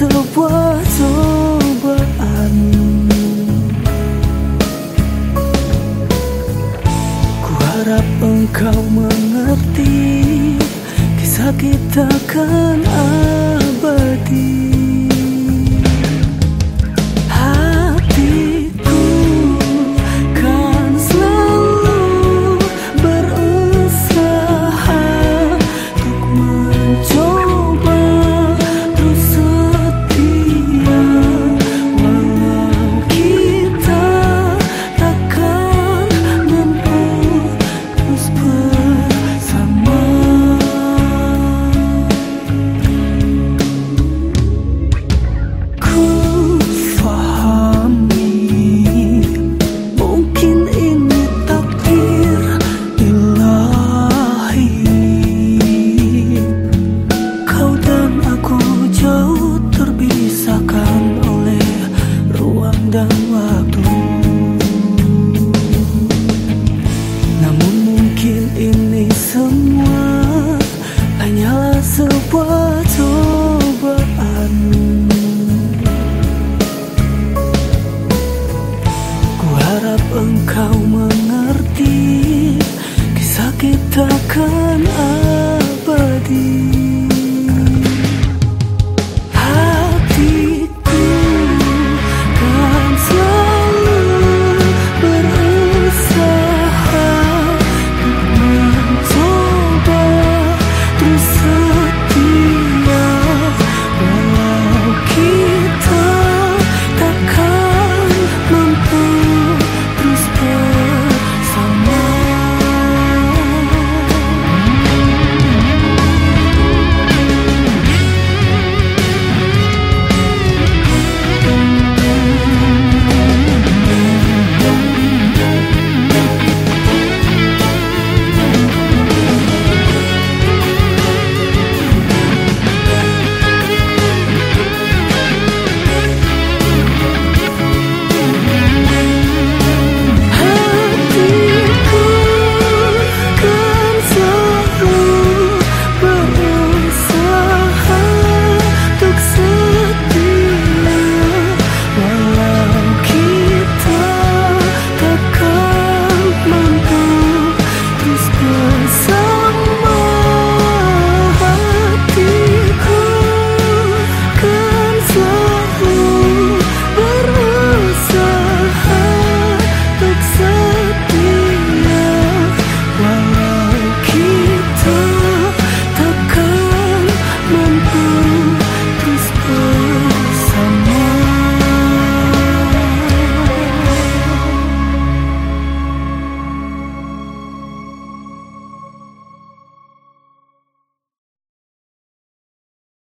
sebuah cobaan Ku harap engkau mengerti Kisah kita kan abadi. akan abadi.